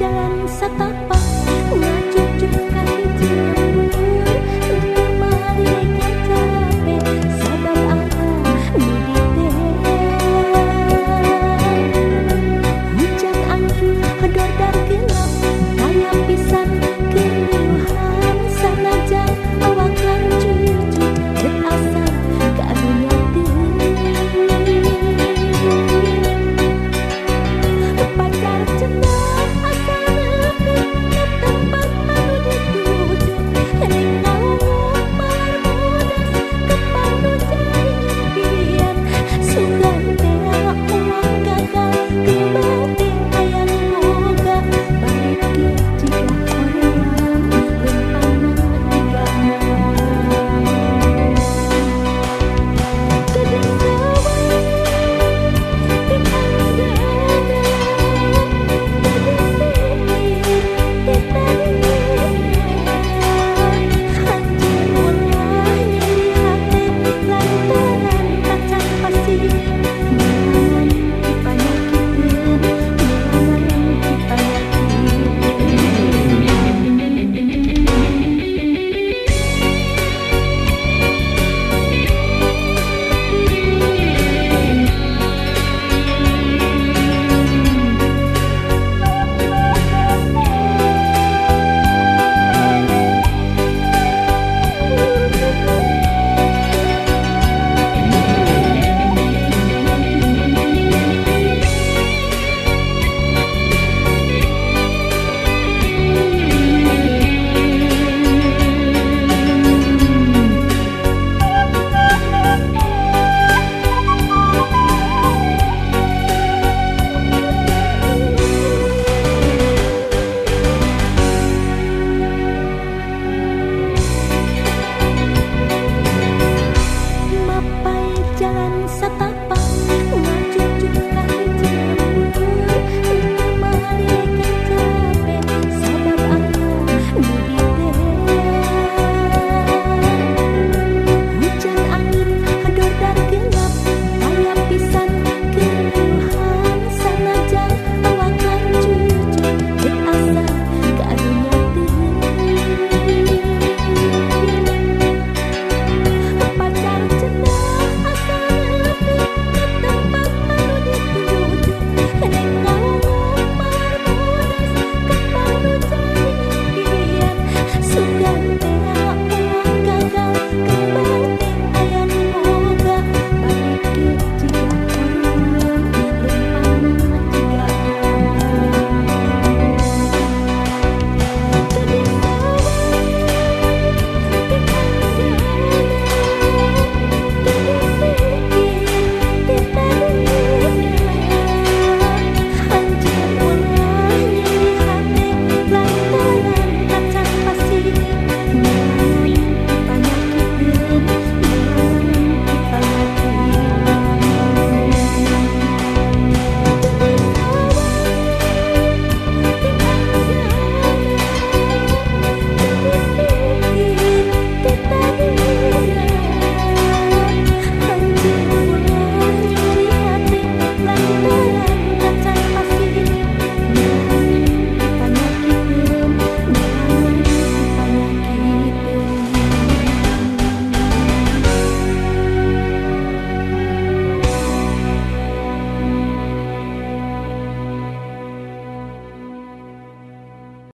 jalan satan